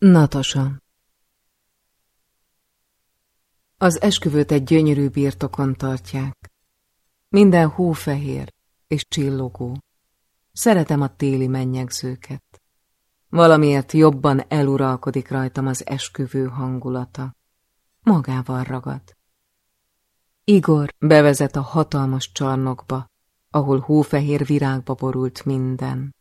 Natasa Az esküvőt egy gyönyörű birtokon tartják. Minden hófehér és csillogó. Szeretem a téli mennyegzőket. Valamiért jobban eluralkodik rajtam az esküvő hangulata. Magával ragad. Igor bevezet a hatalmas csarnokba, ahol hófehér virágba borult minden.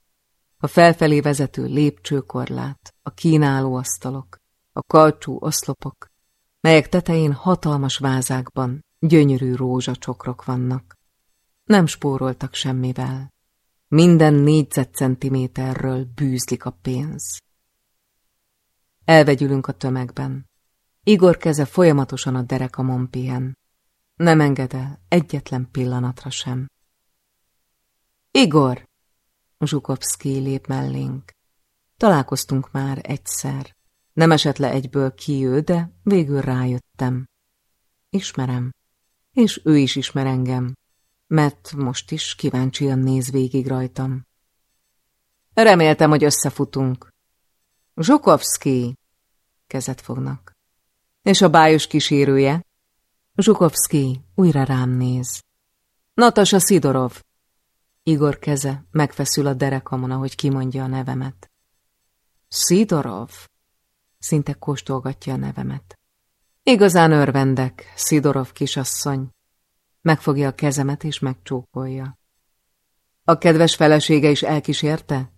A felfelé vezető lépcsőkorlát, a kínáló asztalok, a kalcsú oszlopok, melyek tetején hatalmas vázákban gyönyörű rózsacsokrok vannak. Nem spóroltak semmivel. Minden négyzetcentiméterről bűzlik a pénz. Elvegyülünk a tömegben. Igor keze folyamatosan a derekamon pihen. Nem enged el egyetlen pillanatra sem. Igor! Zsukovszki lép mellénk. Találkoztunk már egyszer. Nem esett le egyből ki ő, de végül rájöttem. Ismerem. És ő is ismer engem, mert most is kíváncsian néz végig rajtam. Reméltem, hogy összefutunk. Zsukovszki! Kezet fognak. És a bájos kísérője? Zsukovszki újra rám néz. Natasa Szidorov. Igor keze megfeszül a derekamon, ahogy kimondja a nevemet. Szidorov? Szinte kóstolgatja a nevemet. Igazán örvendek, Szidorov kisasszony. Megfogja a kezemet és megcsókolja. A kedves felesége is elkísérte?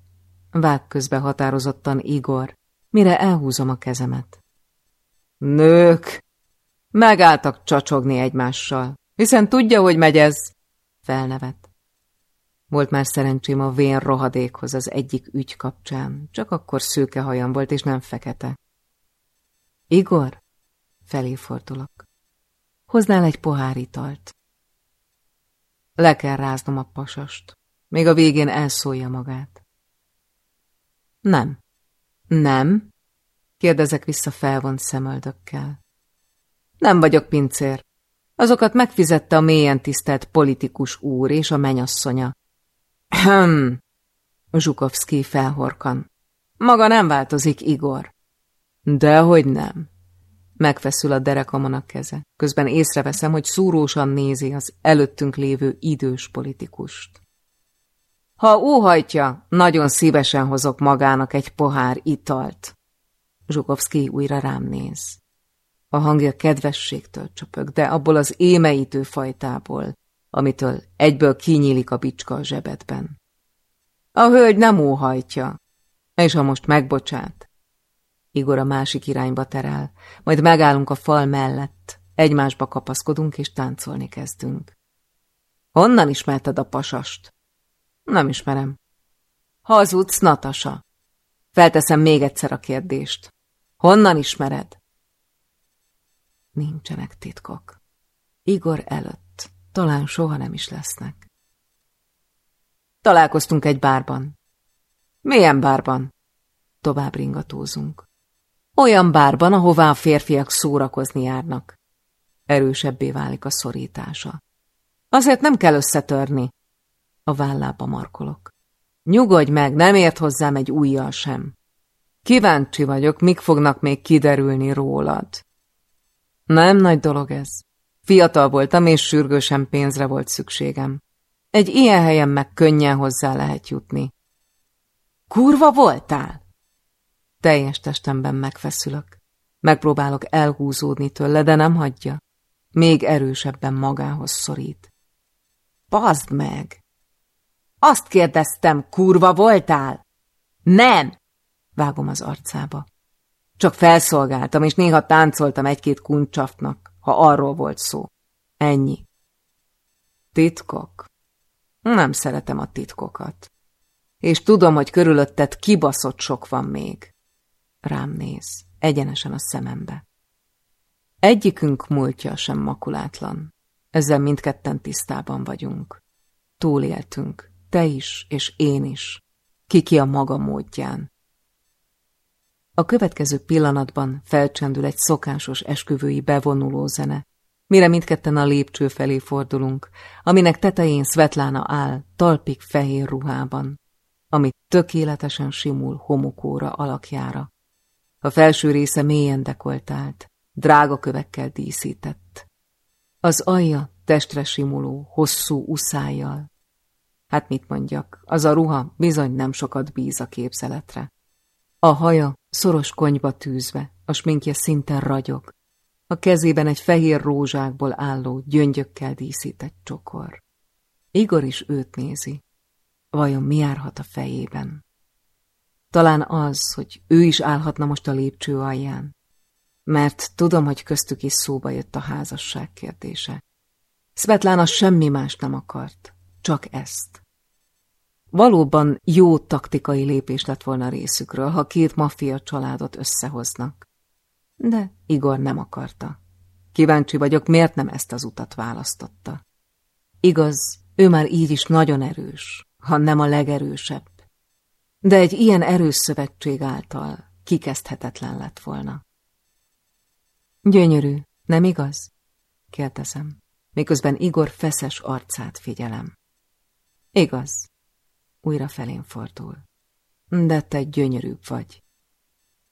Vág közbe határozottan Igor, mire elhúzom a kezemet. Nők! Megálltak csacsogni egymással, hiszen tudja, hogy megy ez. Felnevet. Volt már szerencsém a vén rohadékhoz az egyik ügy kapcsán, csak akkor szőke hajam volt, és nem fekete. Igor? Felé fordulok. Hoznál egy pohár italt. Le kell ráznom a pasast, még a végén elszólja magát. Nem. Nem? Kérdezek vissza felvont szemöldökkel. Nem vagyok pincér. Azokat megfizette a mélyen tisztelt politikus úr és a menyasszonya. Hm. Zsukovszki felhorkan. Maga nem változik, Igor. Dehogy nem. Megfeszül a derekamon a keze. Közben észreveszem, hogy szúrósan nézi az előttünk lévő idős politikust. Ha óhajtja, nagyon szívesen hozok magának egy pohár italt. Zsukovszki újra rám néz. A hangja kedvességtől csöpög, de abból az émeítő fajtából, amitől egyből kinyílik a bicska a zsebedben. A hölgy nem óhajtja, és ha most megbocsát. Igor a másik irányba terel, majd megállunk a fal mellett, egymásba kapaszkodunk és táncolni kezdünk. Honnan ismerted a pasast? Nem ismerem. Hazudsz, Natasa. Felteszem még egyszer a kérdést. Honnan ismered? Nincsenek titkok. Igor előtt talán soha nem is lesznek. Találkoztunk egy bárban. Milyen bárban? Tovább ringatózunk. Olyan bárban, ahová a férfiak szórakozni járnak. Erősebbé válik a szorítása. Azért nem kell összetörni. A vállába markolok. Nyugodj meg, nem ért hozzám egy újjal sem. Kíváncsi vagyok, mik fognak még kiderülni rólad. Nem nagy dolog ez. Fiatal voltam, és sürgősen pénzre volt szükségem. Egy ilyen helyen meg könnyen hozzá lehet jutni. Kurva voltál? Teljes testemben megfeszülök. Megpróbálok elhúzódni tőle, de nem hagyja. Még erősebben magához szorít. Bazd meg! Azt kérdeztem, kurva voltál? Nem! Vágom az arcába. Csak felszolgáltam, és néha táncoltam egy-két kuncsaftnak, ha arról volt szó. Ennyi. Titkok? Nem szeretem a titkokat. És tudom, hogy körülötted kibaszott sok van még. Rám néz, egyenesen a szemembe. Egyikünk múltja sem makulátlan. Ezzel mindketten tisztában vagyunk. Túléltünk, te is, és én is. Kiki a maga módján. A következő pillanatban felcsendül egy szokásos esküvői bevonuló zene, mire mindketten a lépcső felé fordulunk, aminek tetején Svetlana áll, talpig fehér ruhában, amit tökéletesen simul homokóra alakjára. A felső része mélyen dekoltált, drága kövekkel díszített. Az alja testre simuló, hosszú uszájjal. Hát mit mondjak, az a ruha bizony nem sokat bíz a képzeletre. A haja szoros konyba tűzve, a sminkje szinte ragyog. A kezében egy fehér rózsákból álló, gyöngyökkel díszített csokor. Igor is őt nézi. Vajon mi járhat a fejében? Talán az, hogy ő is állhatna most a lépcső alján. Mert tudom, hogy köztük is szóba jött a házasság kérdése. Svetlana semmi más nem akart, csak ezt. Valóban jó taktikai lépés lett volna részükről, ha két maffia családot összehoznak. De Igor nem akarta. Kíváncsi vagyok, miért nem ezt az utat választotta. Igaz, ő már így is nagyon erős, ha nem a legerősebb. De egy ilyen erős szövetség által kikezdhetetlen lett volna. Gyönyörű, nem igaz? kérdezem, miközben Igor feszes arcát figyelem. Igaz. Újra felén fordul. De te gyönyörűbb vagy.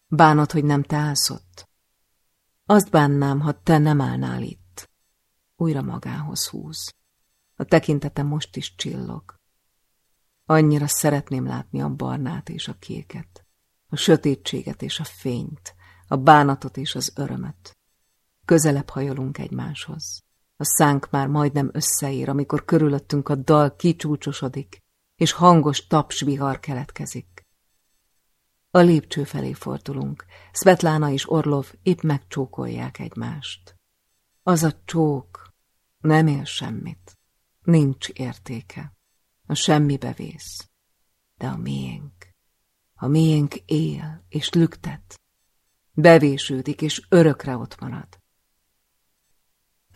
Bánod, hogy nem te állsz ott? Azt bánnám, ha te nem állnál itt. Újra magához húz. A tekintete most is csillog. Annyira szeretném látni a barnát és a kéket, a sötétséget és a fényt, a bánatot és az örömet. Közelebb hajolunk egymáshoz. A szánk már majdnem összeér, amikor körülöttünk a dal kicsúcsosodik, és hangos tapsvihar keletkezik. A lépcső felé fordulunk. Svetlana és Orlov épp megcsókolják egymást. Az a csók nem ér semmit. Nincs értéke. A semmibe vész. De a miénk, a miénk él és lüktet. Bevésődik és örökre ott marad.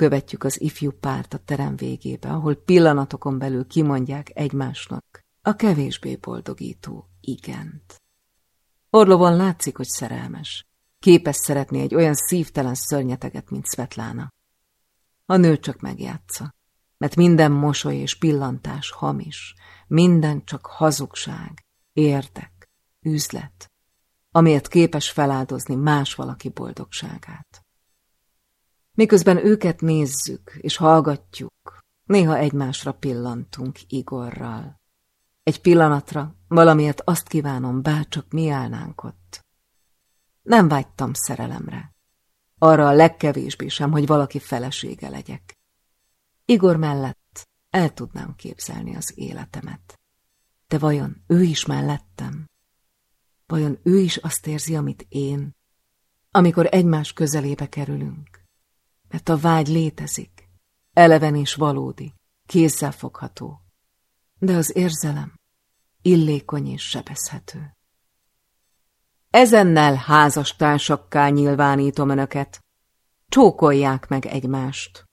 Követjük az ifjú párt a terem végébe, ahol pillanatokon belül kimondják egymásnak a kevésbé boldogító igent. Orlovon látszik, hogy szerelmes. Képes szeretni egy olyan szívtelen szörnyeteget, mint Svetlana. A nő csak megjátsza, mert minden mosoly és pillantás hamis, minden csak hazugság, érdek, üzlet, amiért képes feláldozni más valaki boldogságát. Miközben őket nézzük és hallgatjuk, néha egymásra pillantunk Igorral. Egy pillanatra valamiért azt kívánom, bárcsak mi állnánk ott. Nem vágytam szerelemre. Arra a legkevésbé sem, hogy valaki felesége legyek. Igor mellett el tudnám képzelni az életemet. De vajon ő is mellettem? Vajon ő is azt érzi, amit én? Amikor egymás közelébe kerülünk. Mert a vágy létezik. Eleven és valódi, kézzelfogható. De az érzelem illékony és sebezhető. Ezennel házastársakká nyilvánítom önöket. Csókolják meg egymást.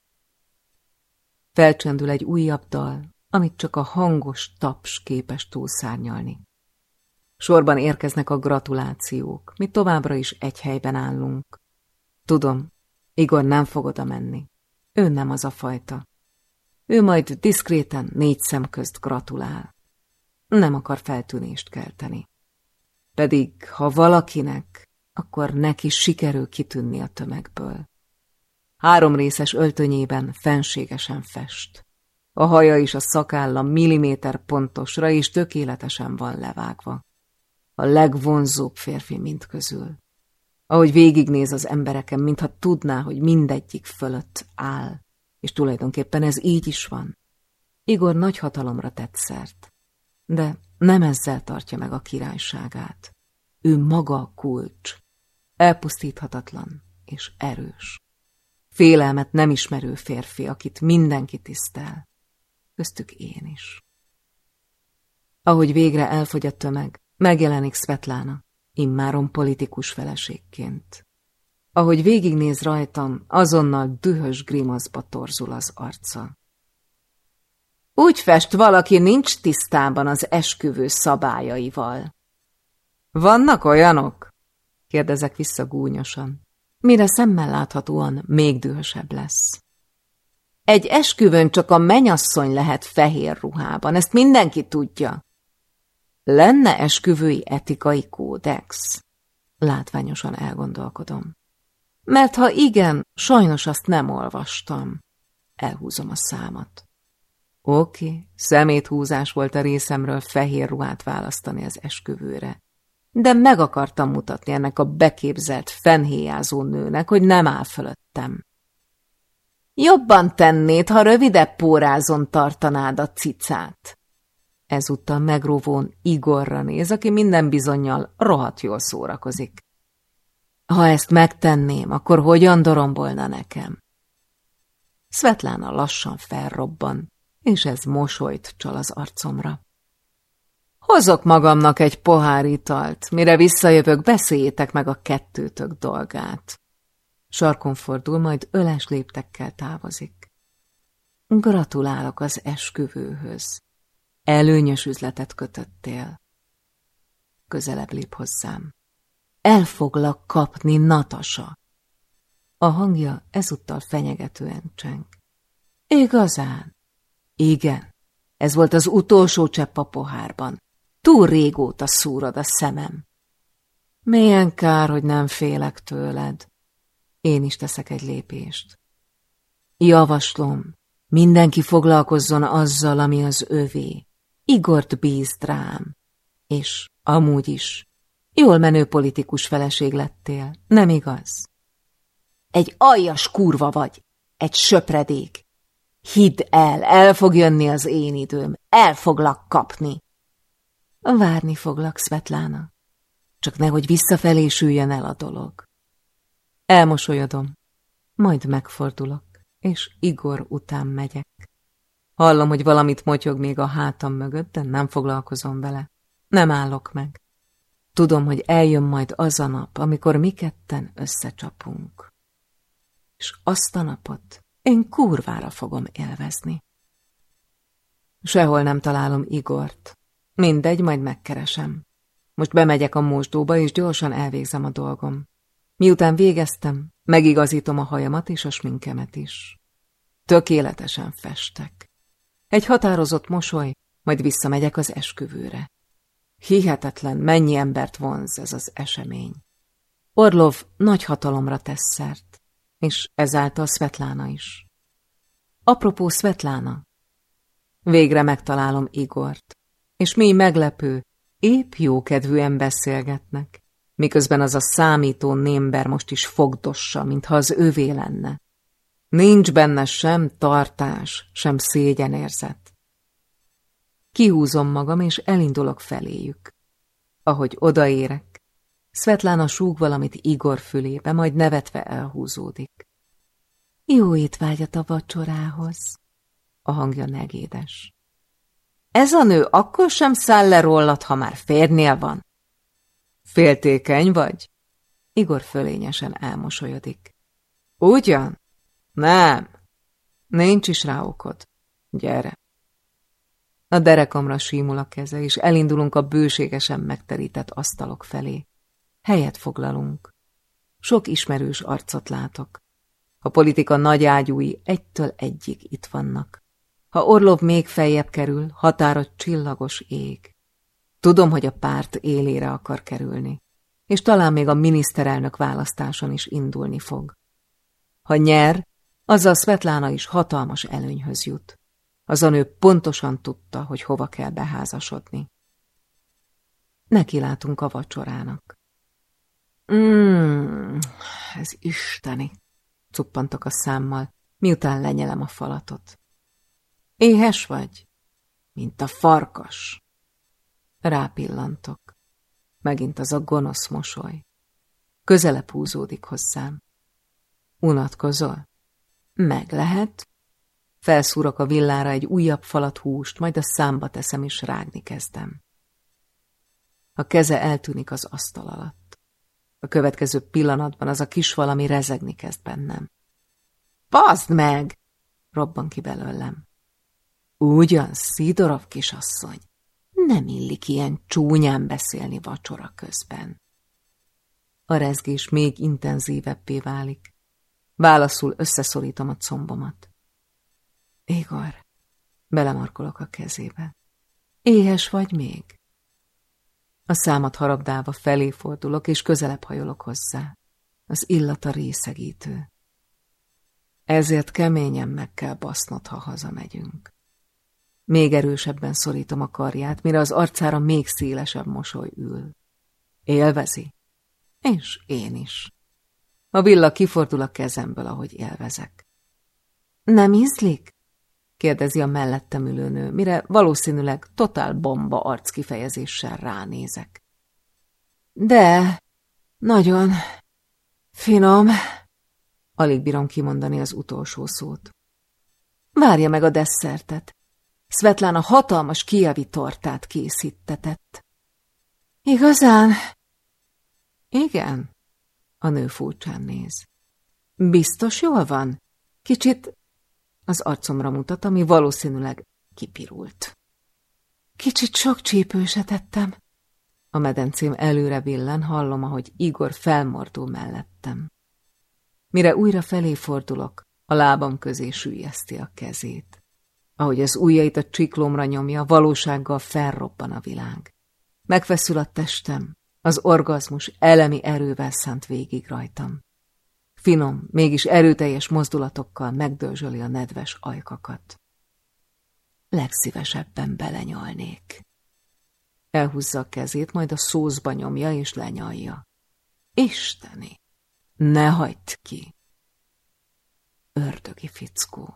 Felcsendül egy újabb dal, amit csak a hangos taps képes túlszárnyalni. Sorban érkeznek a gratulációk, mi továbbra is egy helyben állunk. Tudom, Igor nem fog oda menni. Ő nem az a fajta. Ő majd diszkréten négy szem közt gratulál. Nem akar feltűnést kelteni. Pedig, ha valakinek, akkor neki sikerül kitűnni a tömegből. Három részes öltönyében fenségesen fest. A haja és a szakálla milliméter pontosra és tökéletesen van levágva. A legvonzóbb férfi mind közül. Ahogy végignéz az embereken, mintha tudná, hogy mindegyik fölött áll. És tulajdonképpen ez így is van. Igor nagy hatalomra tett szert. De nem ezzel tartja meg a királyságát. Ő maga a kulcs. Elpusztíthatatlan és erős. Félelmet nem ismerő férfi, akit mindenki tisztel. Köztük én is. Ahogy végre elfogy a tömeg, megjelenik Svetlana, immáron politikus feleségként. Ahogy végignéz rajtam, azonnal dühös grimaszba torzul az arca. Úgy fest, valaki nincs tisztában az esküvő szabályaival. Vannak olyanok? kérdezek vissza gúnyosan, mire szemmel láthatóan még dühösebb lesz. Egy esküvőn csak a menyasszony lehet fehér ruhában, ezt mindenki tudja. Lenne esküvői etikai kódex? Látványosan elgondolkodom. Mert ha igen, sajnos azt nem olvastam. Elhúzom a számat. Oké, szeméthúzás volt a részemről fehér ruhát választani az esküvőre. De meg akartam mutatni ennek a beképzelt, fenhéjázó nőnek, hogy nem áll fölöttem. Jobban tennéd, ha rövidebb pórázon tartanád a cicát. Ezúttal megróvón Igorra néz, aki minden bizonyal rohadt jól szórakozik. Ha ezt megtenném, akkor hogyan dorombolna nekem? Svetlana lassan felrobban, és ez mosolyt csal az arcomra. Hozok magamnak egy pohár italt, mire visszajövök, beszéljétek meg a kettőtök dolgát. Sarkon fordul, majd öles léptekkel távozik. Gratulálok az esküvőhöz. Előnyös üzletet kötöttél. Közelebb lép hozzám. El foglak kapni, Natasa. A hangja ezúttal fenyegetően cseng. Igazán? Igen, ez volt az utolsó csepp a pohárban. Túl régóta szúrod a szemem. Milyen kár, hogy nem félek tőled. Én is teszek egy lépést. Javaslom, mindenki foglalkozzon azzal, ami az övé. Igort bízd rám. És amúgy is, jól menő politikus feleség lettél, nem igaz? Egy aljas kurva vagy, egy söpredék. Hidd el, el fog jönni az én időm, el foglak kapni. Várni foglak, Svetlana. Csak nehogy visszafelé süljön el a dolog. Elmosolyodom, majd megfordulok, és Igor után megyek. Hallom, hogy valamit motyog még a hátam mögött, de nem foglalkozom vele. Nem állok meg. Tudom, hogy eljön majd az a nap, amikor mi ketten összecsapunk. És azt a napot én kurvára fogom élvezni. Sehol nem találom Igort. Mindegy, majd megkeresem. Most bemegyek a mosdóba, és gyorsan elvégzem a dolgom. Miután végeztem, megigazítom a hajamat és a sminkemet is. Tökéletesen festek. Egy határozott mosoly, majd visszamegyek az esküvőre. Hihetetlen, mennyi embert vonz ez az esemény. Orlov nagy hatalomra tesz szert, és ezáltal Svetlana is. Apropó Svetlana, végre megtalálom Igort, és mi meglepő, épp jókedvűen beszélgetnek miközben az a számító némber most is fogdossa, mintha az övé lenne. Nincs benne sem tartás, sem szégyenérzet. Kihúzom magam, és elindulok feléjük. Ahogy odaérek, Svetlana súg valamit Igor fülébe, majd nevetve elhúzódik. Jó étvágyat a vacsorához. A hangja negédes. Ez a nő akkor sem száll le rólad, ha már férnél van. Féltékeny vagy? Igor fölényesen elmosolyodik. Ugyan? Nem. Nincs is rá okod. Gyere. A derekamra símul a keze, és elindulunk a bőségesen megterített asztalok felé. Helyet foglalunk. Sok ismerős arcot látok. A politika nagy ágyúi egytől egyik itt vannak. Ha Orlov még feljebb kerül, határa csillagos ég. Tudom, hogy a párt élére akar kerülni, és talán még a miniszterelnök választáson is indulni fog. Ha nyer, azzal Svetlana is hatalmas előnyhöz jut. Az a nő pontosan tudta, hogy hova kell beházasodni. Neki látunk a vacsorának. Mmm, ez isteni, cuppantok a számmal, miután lenyelem a falatot. Éhes vagy? Mint a farkas. Rápillantok. Megint az a gonosz mosoly. Közelebb húzódik hozzám. Unatkozol? Meg lehet. Felszúrok a villára egy újabb falat húst, majd a számba teszem és rágni kezdem. A keze eltűnik az asztal alatt. A következő pillanatban az a kis valami rezegni kezd bennem. Bazd meg! Robban ki belőlem. Ugyan, Szidorov kisasszony, nem illik ilyen csúnyán beszélni vacsora közben. A rezgés még intenzívebbé válik. Válaszul összeszorítom a combomat. Igor, belemarkolok a kezébe. Éhes vagy még? A számat harabdálva felé fordulok, és közelebb hajolok hozzá. Az illata részegítő. Ezért keményen meg kell basznod, ha hazamegyünk. Még erősebben szorítom a karját, mire az arcára még szélesebb mosoly ül. Élvezi. És én is. A villa kifordul a kezemből, ahogy élvezek. Nem ízlik? kérdezi a mellettem ülő nő, mire valószínűleg totál bomba arckifejezéssel ránézek. De, nagyon finom. Alig bírom kimondani az utolsó szót. Várja meg a desszertet. Svetlana hatalmas kiavi tortát készítetett. Igazán? Igen, a nő furcsán néz. Biztos jól van? Kicsit az arcomra mutat, ami valószínűleg kipirult. Kicsit sok csípőset ettem. A medencém előre billen, hallom, ahogy Igor felmordul mellettem. Mire újra felé fordulok, a lábam közé sűjeszti a kezét. Ahogy az ujjait a csiklómra nyomja, valósággal felrobban a világ. Megfeszül a testem, az orgazmus elemi erővel szánt végig rajtam. Finom, mégis erőteljes mozdulatokkal megdörzsöli a nedves ajkakat. Legszívesebben belenyalnék. Elhúzza a kezét, majd a szózba nyomja és lenyalja. Isteni, ne hagyd ki! Ördögi fickó.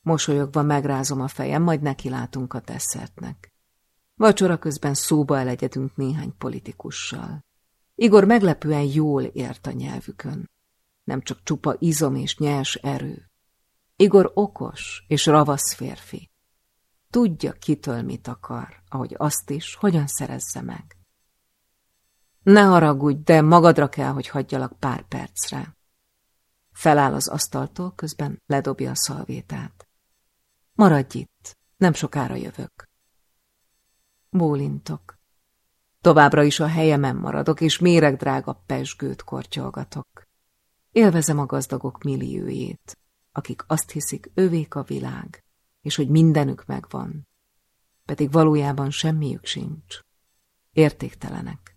Mosolyogva megrázom a fejem, majd nekilátunk a desszertnek. Vacsora közben szóba elegyedünk néhány politikussal. Igor meglepően jól ért a nyelvükön. Nem csak csupa izom és nyers erő. Igor okos és ravasz férfi. Tudja, kitől mit akar, ahogy azt is, hogyan szerezze meg. Ne haragudj, de magadra kell, hogy hagyjalak pár percre. Feláll az asztaltól, közben ledobja a szalvétát. Maradj itt, nem sokára jövök. Bólintok. Továbbra is a helyemen maradok, és méregdrága pesgőt kortyolgatok. Élvezem a gazdagok milliójét, akik azt hiszik, övék a világ, és hogy mindenük megvan, pedig valójában semmiük sincs. Értéktelenek.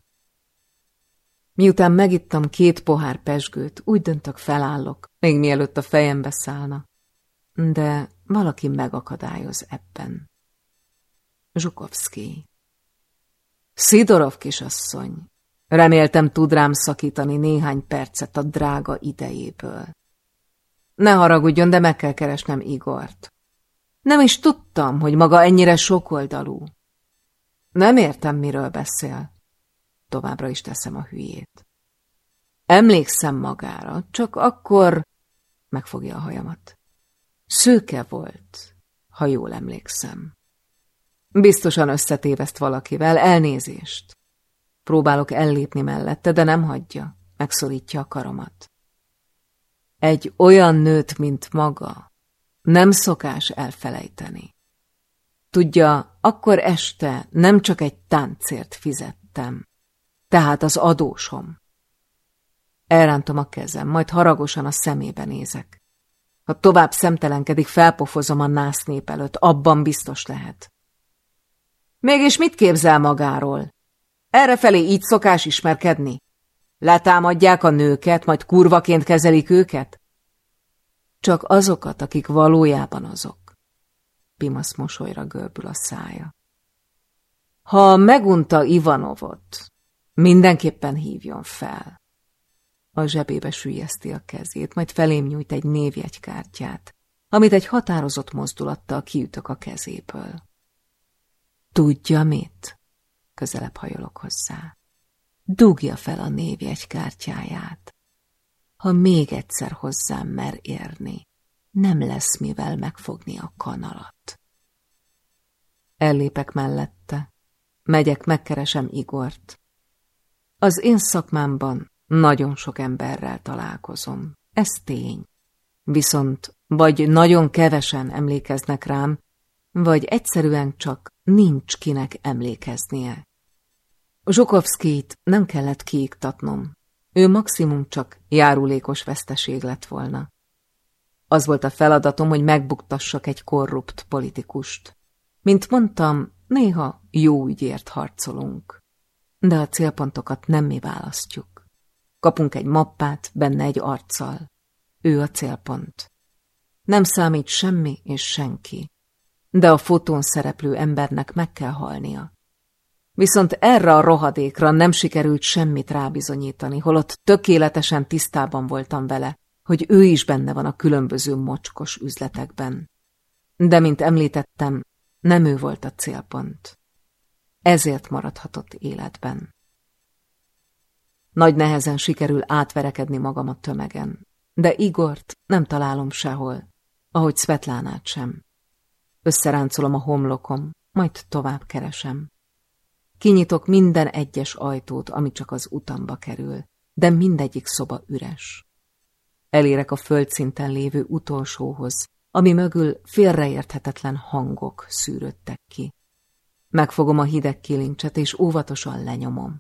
Miután megittam két pohár pesgőt, úgy döntök felállok, még mielőtt a fejembe szállna. De valaki megakadályoz ebben. Zsukovszki Szidorov kisasszony, reméltem tud rám szakítani néhány percet a drága idejéből. Ne haragudjon, de meg kell keresnem Igort. Nem is tudtam, hogy maga ennyire sokoldalú. Nem értem, miről beszél. Továbbra is teszem a hülyét. Emlékszem magára, csak akkor megfogja a hajamat. Szőke volt, ha jól emlékszem. Biztosan összetéveszt valakivel, elnézést. Próbálok ellépni mellette, de nem hagyja, megszorítja a karomat. Egy olyan nőt, mint maga, nem szokás elfelejteni. Tudja, akkor este nem csak egy táncért fizettem, tehát az adósom. Elrántom a kezem, majd haragosan a szemébe nézek. Ha tovább szemtelenkedik, felpofozom a nász nép előtt, abban biztos lehet. Mégis mit képzel magáról? Errefelé így szokás ismerkedni? Letámadják a nőket, majd kurvaként kezelik őket? Csak azokat, akik valójában azok. Pimasz mosolyra görbül a szája. Ha megunta Ivanovot, mindenképpen hívjon fel. A zsebébe sűjeszti a kezét, majd felém nyújt egy névjegykártyát, amit egy határozott mozdulattal kiütök a kezéből. Tudja mit? Közelebb hajolok hozzá. Dugja fel a névjegykártyáját. Ha még egyszer hozzám mer érni, nem lesz mivel megfogni a kanalat. Ellépek mellette. Megyek, megkeresem Igort. Az én szakmámban nagyon sok emberrel találkozom. Ez tény. Viszont vagy nagyon kevesen emlékeznek rám, vagy egyszerűen csak nincs kinek emlékeznie. Zsukovszkit nem kellett kiiktatnom. Ő maximum csak járulékos veszteség lett volna. Az volt a feladatom, hogy megbuktassak egy korrupt politikust. Mint mondtam, néha jó ügyért harcolunk, de a célpontokat nem mi választjuk. Kapunk egy mappát, benne egy arccal. Ő a célpont. Nem számít semmi és senki, de a fotón szereplő embernek meg kell halnia. Viszont erre a rohadékra nem sikerült semmit rábizonyítani, holott tökéletesen tisztában voltam vele, hogy ő is benne van a különböző mocskos üzletekben. De, mint említettem, nem ő volt a célpont. Ezért maradhatott életben. Nagy nehezen sikerül átverekedni magam a tömegen, de Igort nem találom sehol, ahogy Svetlánát sem. Összeráncolom a homlokom, majd tovább keresem. Kinyitok minden egyes ajtót, ami csak az utamba kerül, de mindegyik szoba üres. Elérek a földszinten lévő utolsóhoz, ami mögül félreérthetetlen hangok szűrődtek ki. Megfogom a hideg kilincset, és óvatosan lenyomom.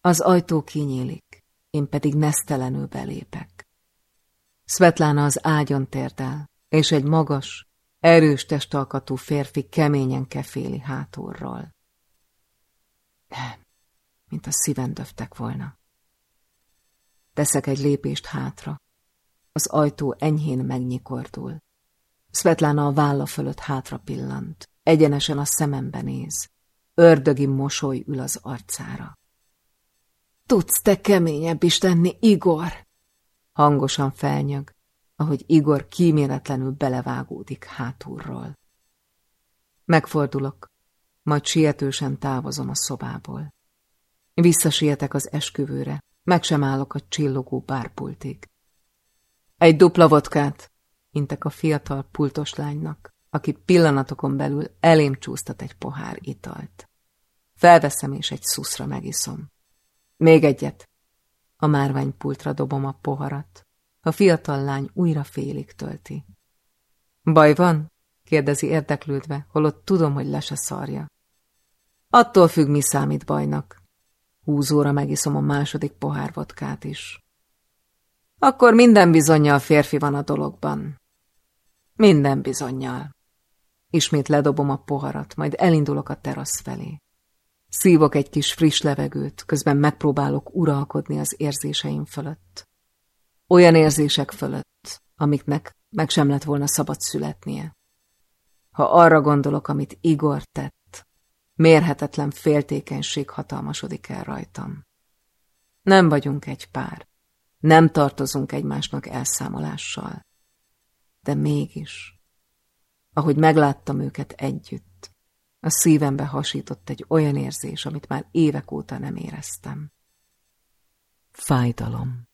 Az ajtó kinyílik, én pedig nesztelenül belépek. Svetlana az ágyon térdel, és egy magas, erős testalkatú férfi keményen keféli hátulról. Nem, mint a szíven döftek volna. Teszek egy lépést hátra. Az ajtó enyhén megnyikordul. Svetlana a válla fölött hátra pillant. Egyenesen a szemembe néz. Ördögi mosoly ül az arcára. Tudsz te keményebb is tenni, Igor? Hangosan felnyög, ahogy Igor kíméletlenül belevágódik hátulról. Megfordulok, majd sietősen távozom a szobából. Visszasietek az esküvőre, meg sem állok a csillogó bárpultig. Egy dupla vodkát, intek a fiatal pultos lánynak, aki pillanatokon belül elém csúsztat egy pohár italt. Felveszem és egy szuszra megiszom. Még egyet. A márványpultra dobom a poharat. A fiatal lány újra félig tölti. Baj van? kérdezi érdeklődve, holott tudom, hogy le se szarja. Attól függ, mi számít bajnak. Húzóra megiszom a második pohár vodkát is. Akkor minden bizonyal férfi van a dologban. Minden bizonyal. Ismét ledobom a poharat, majd elindulok a terasz felé. Szívok egy kis friss levegőt, közben megpróbálok uralkodni az érzéseim fölött. Olyan érzések fölött, amiknek meg sem lett volna szabad születnie. Ha arra gondolok, amit Igor tett, mérhetetlen féltékenység hatalmasodik el rajtam. Nem vagyunk egy pár, nem tartozunk egymásnak elszámolással. De mégis, ahogy megláttam őket együtt, a szívembe hasított egy olyan érzés, amit már évek óta nem éreztem. Fájdalom.